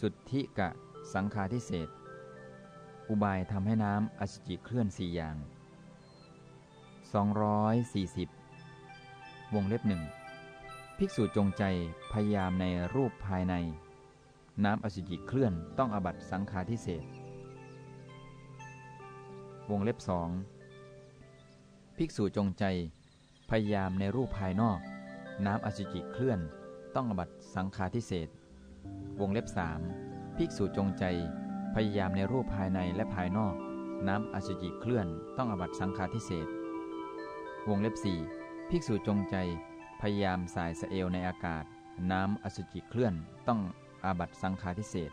สุทธิกะ สังฆาทิเศษ อุบายทำให้น้ำอสุจิเคลื่อนสี่อย่าง 240 วงเล็บหนึ่งภิกษุจงใจพยายามในรูปภายใน น้ำอสุจิเคลื่อนต้องอบัตสังฆาทิเศษ วงเล็บสองภิกษุจงใจ พยายามในรูปภายนอก น้ำอสุจิเคลื่อน ต้องอบัตสังฆาทิเศษ วงเล็บสามภิกษุจงใจ พยายามในรูปภายในและภายนอก น้ำอสุจิเคลื่อนต้องอบัตสังฆาทิเศษวงเล็บสี่ภิกษุจงใจ พยายามสายสเอลในอากาศ น้ำอสุจิเคลื่อนต้องอาบัตสังฆาทิเศษ